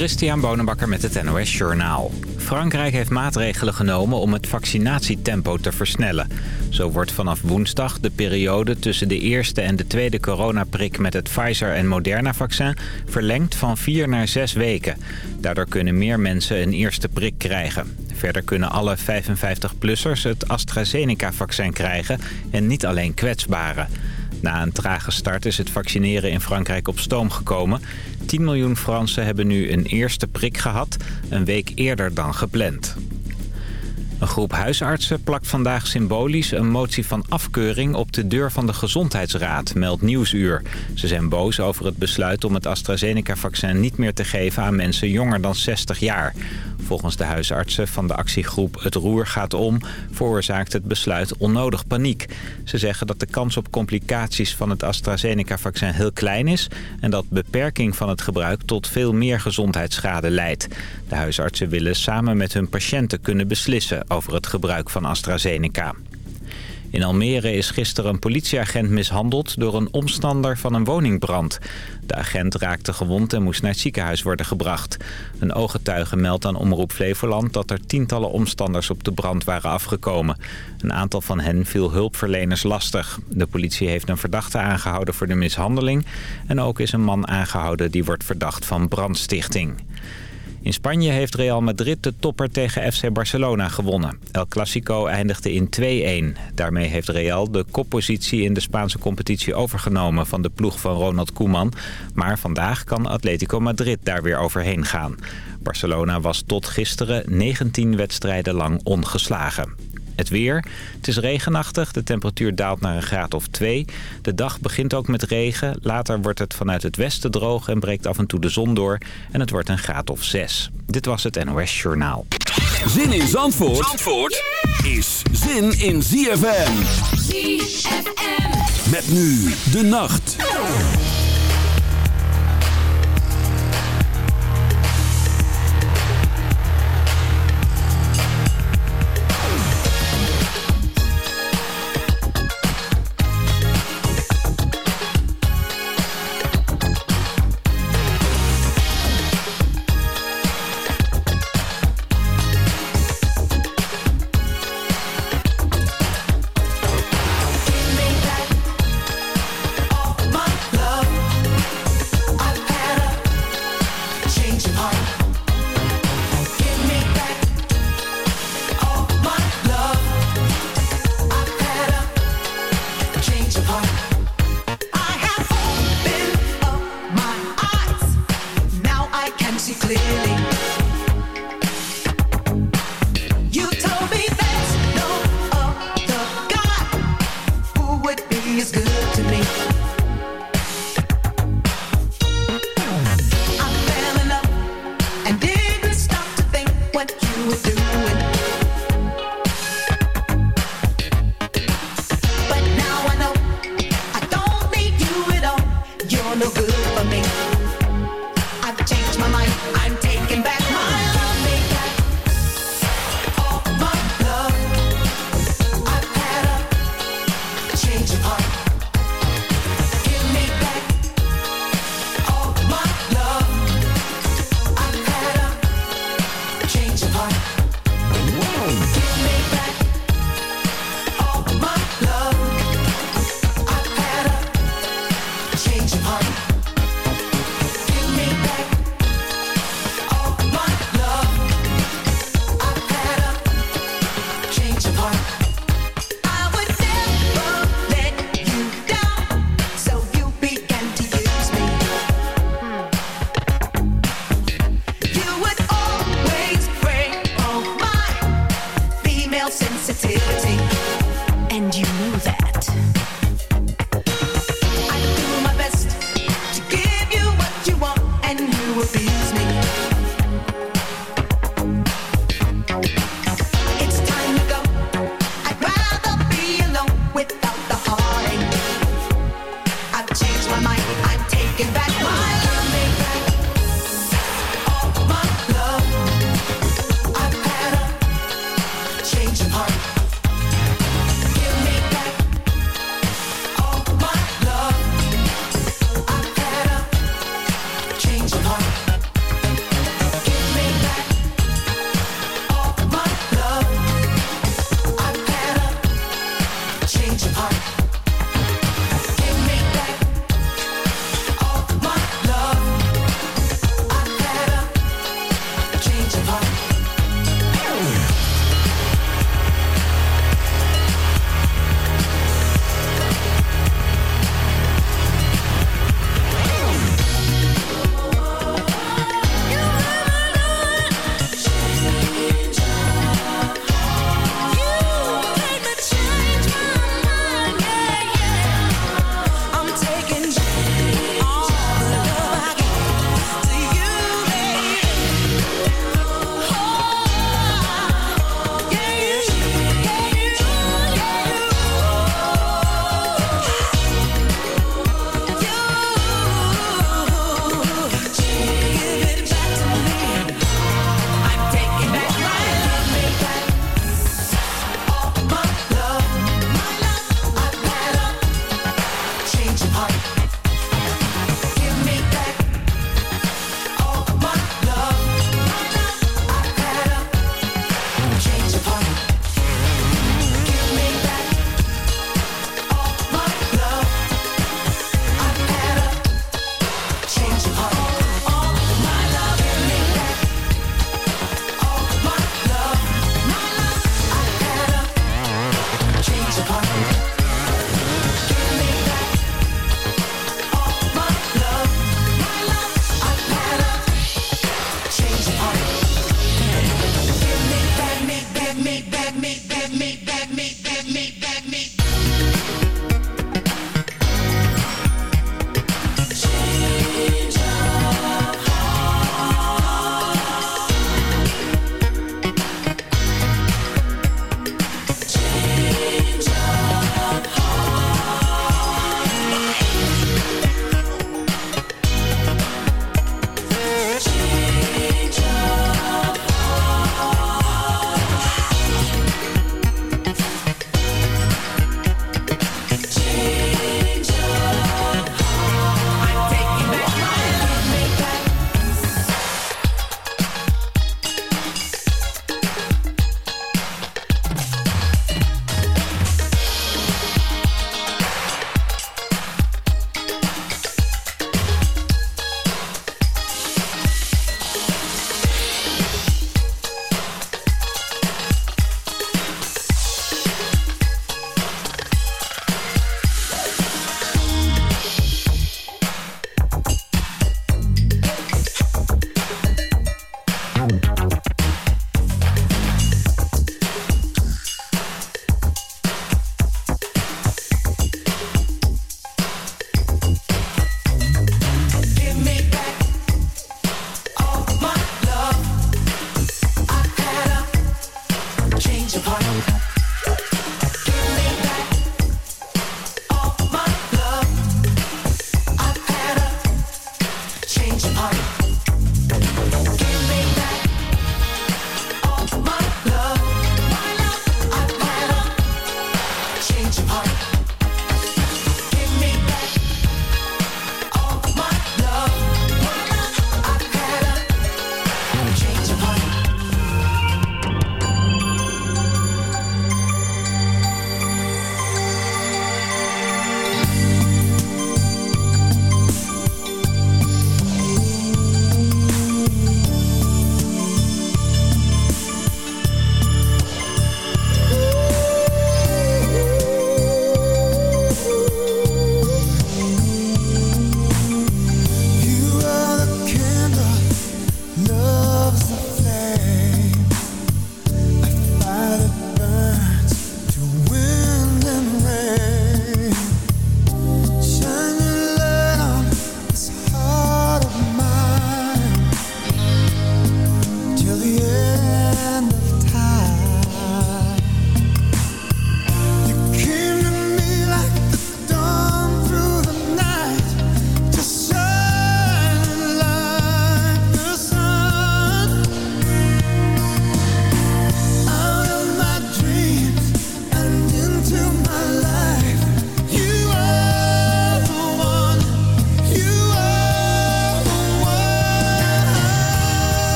Christian Bonenbakker met het NOS Journaal. Frankrijk heeft maatregelen genomen om het vaccinatietempo te versnellen. Zo wordt vanaf woensdag de periode tussen de eerste en de tweede coronaprik... met het Pfizer- en Moderna-vaccin verlengd van vier naar zes weken. Daardoor kunnen meer mensen een eerste prik krijgen. Verder kunnen alle 55-plussers het AstraZeneca-vaccin krijgen en niet alleen kwetsbaren. Na een trage start is het vaccineren in Frankrijk op stoom gekomen. 10 miljoen Fransen hebben nu een eerste prik gehad, een week eerder dan gepland. Een groep huisartsen plakt vandaag symbolisch een motie van afkeuring op de deur van de Gezondheidsraad, meldt Nieuwsuur. Ze zijn boos over het besluit om het AstraZeneca-vaccin niet meer te geven aan mensen jonger dan 60 jaar. Volgens de huisartsen van de actiegroep Het Roer gaat om... veroorzaakt het besluit onnodig paniek. Ze zeggen dat de kans op complicaties van het AstraZeneca-vaccin heel klein is... en dat beperking van het gebruik tot veel meer gezondheidsschade leidt. De huisartsen willen samen met hun patiënten kunnen beslissen over het gebruik van AstraZeneca. In Almere is gisteren een politieagent mishandeld door een omstander van een woningbrand. De agent raakte gewond en moest naar het ziekenhuis worden gebracht. Een ooggetuige meldt aan Omroep Flevoland dat er tientallen omstanders op de brand waren afgekomen. Een aantal van hen viel hulpverleners lastig. De politie heeft een verdachte aangehouden voor de mishandeling. En ook is een man aangehouden die wordt verdacht van brandstichting. In Spanje heeft Real Madrid de topper tegen FC Barcelona gewonnen. El Clasico eindigde in 2-1. Daarmee heeft Real de koppositie in de Spaanse competitie overgenomen van de ploeg van Ronald Koeman. Maar vandaag kan Atletico Madrid daar weer overheen gaan. Barcelona was tot gisteren 19 wedstrijden lang ongeslagen. Het weer. Het is regenachtig. De temperatuur daalt naar een graad of 2. De dag begint ook met regen. Later wordt het vanuit het westen droog en breekt af en toe de zon door. En het wordt een graad of 6. Dit was het NOS Journaal. Zin in Zandvoort, Zandvoort is zin in ZFM. ZFM. Met nu de nacht.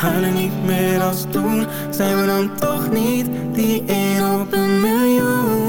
huilen niet meer als toen. Zijn we dan toch niet die één op een miljoen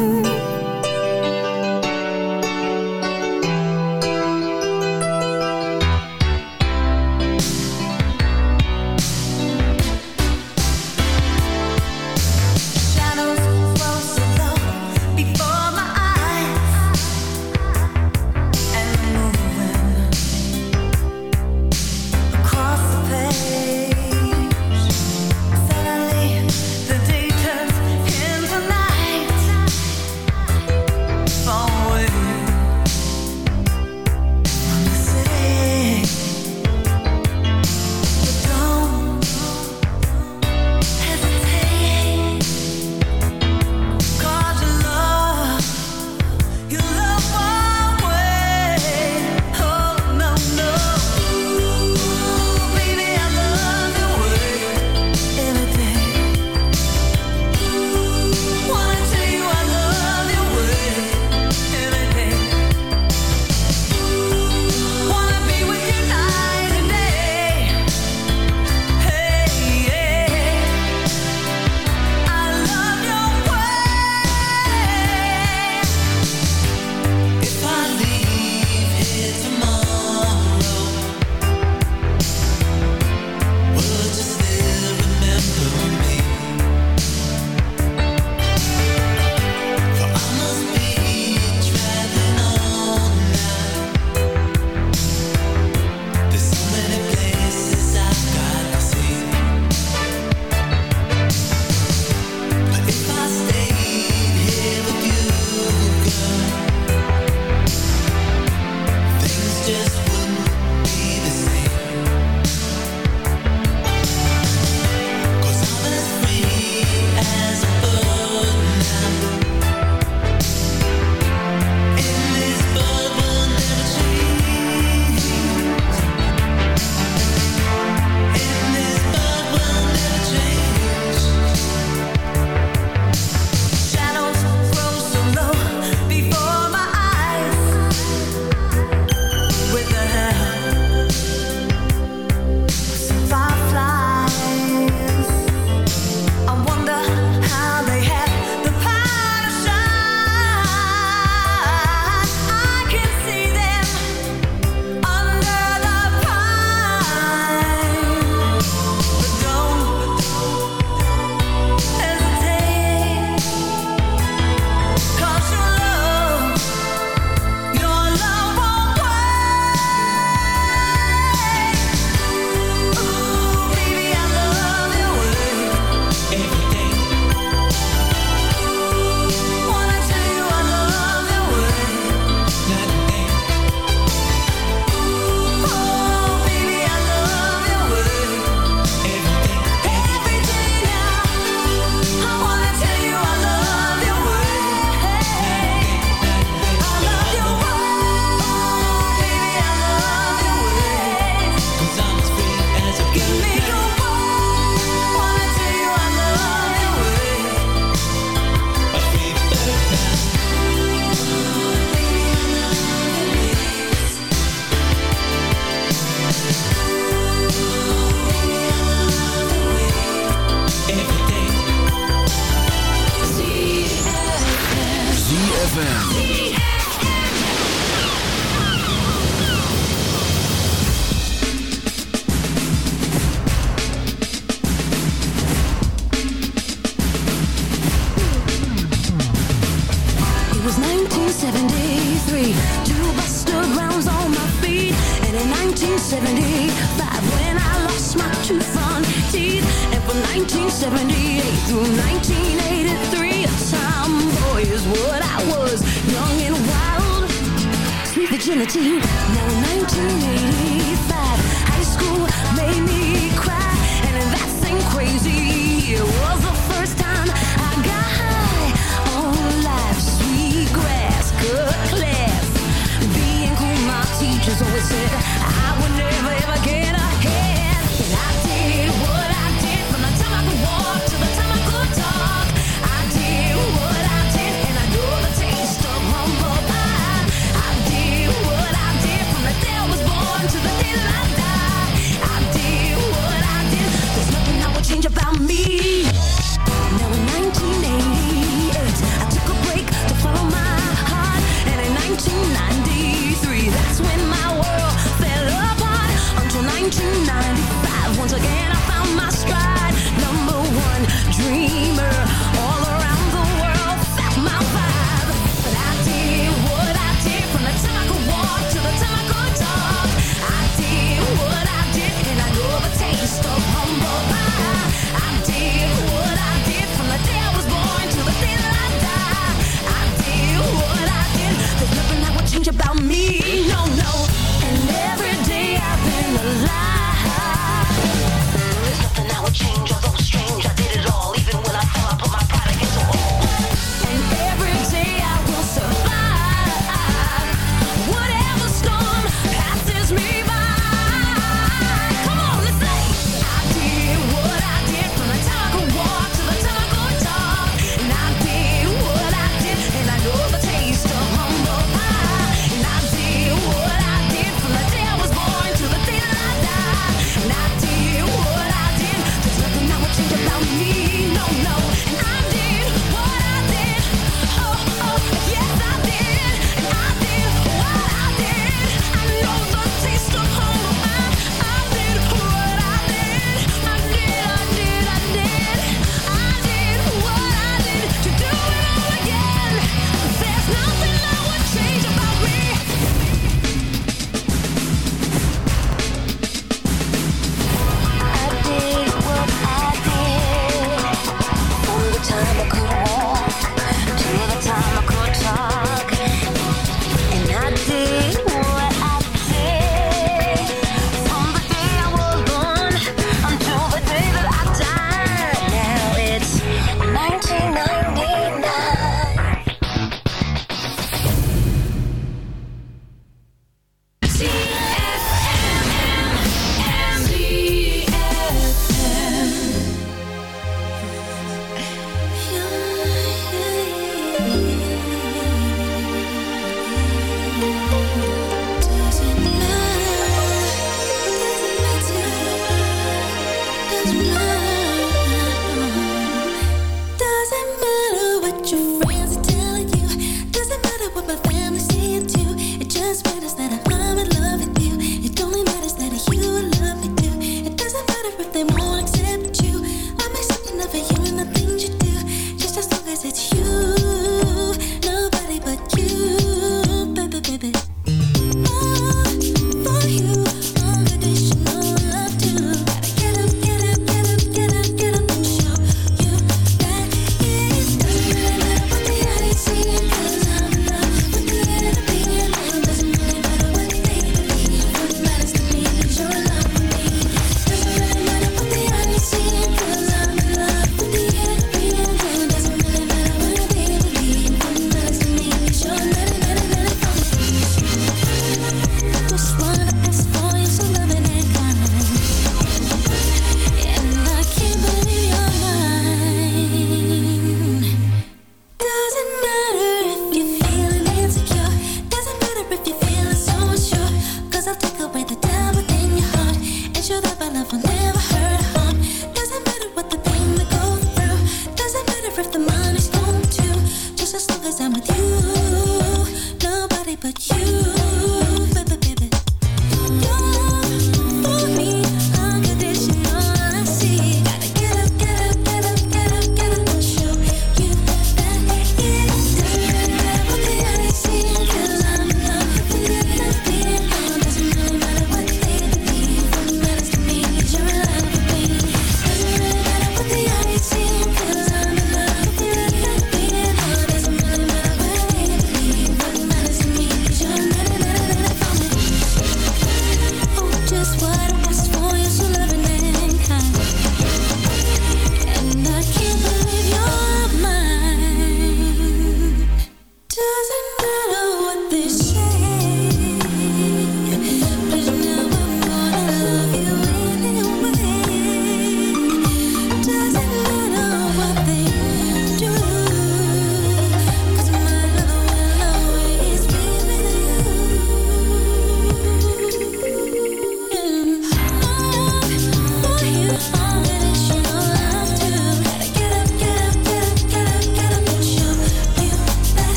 about me.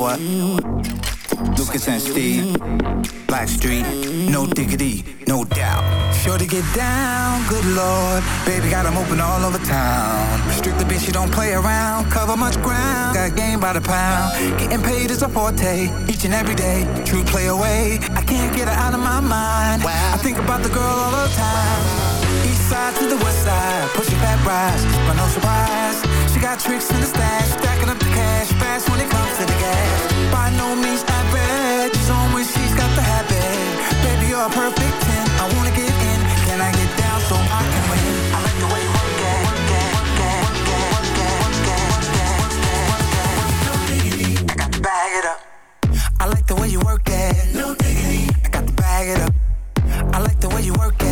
What? Lucas and Steve, Black Street, no diggity, no doubt. Sure to get down, good lord. Baby got 'em open all over town. Strictly bitch, you don't play around. Cover much ground, got game by the pound. Getting paid is a forte, each and every day. True play away, I can't get her out of my mind. I think about the girl all the time. Side to the west side, pushing fat rise, but no surprise. She got tricks in the stash, stacking up the cash, fast when it comes to the gas. By no means average, she's on when she's got the habit. Baby, you're a perfect 10, I wanna get in, can I get down so I can win? I like the way you work it, work it, work it, work it, work it, work it, work it, work it, work it. I got to bag it up. I like the way you work it. No diggity. I got to bag it up. I like the way you work it.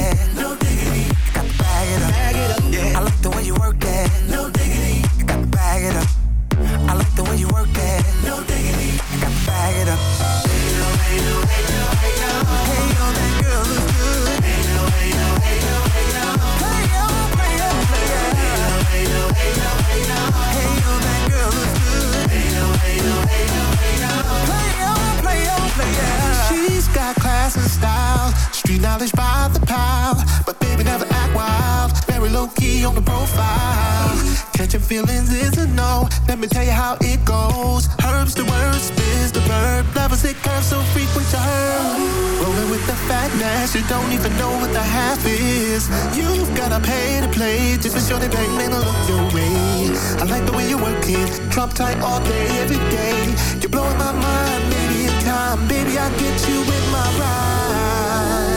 Class and style, street knowledge by the pile. But baby never act wild, very low key on the profile. Catching feelings is a no. Let me tell you how it goes. Herbs the word, spins the verb. Levels it curves so frequent to her. Rolling with the fatness, you don't even know what the half is. You've gotta pay to play just for sure they bang man to look your way. I like the way you work it, drop tight all day, every day. You're blowing my mind, in time, baby I get you with my ride.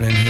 Happening here,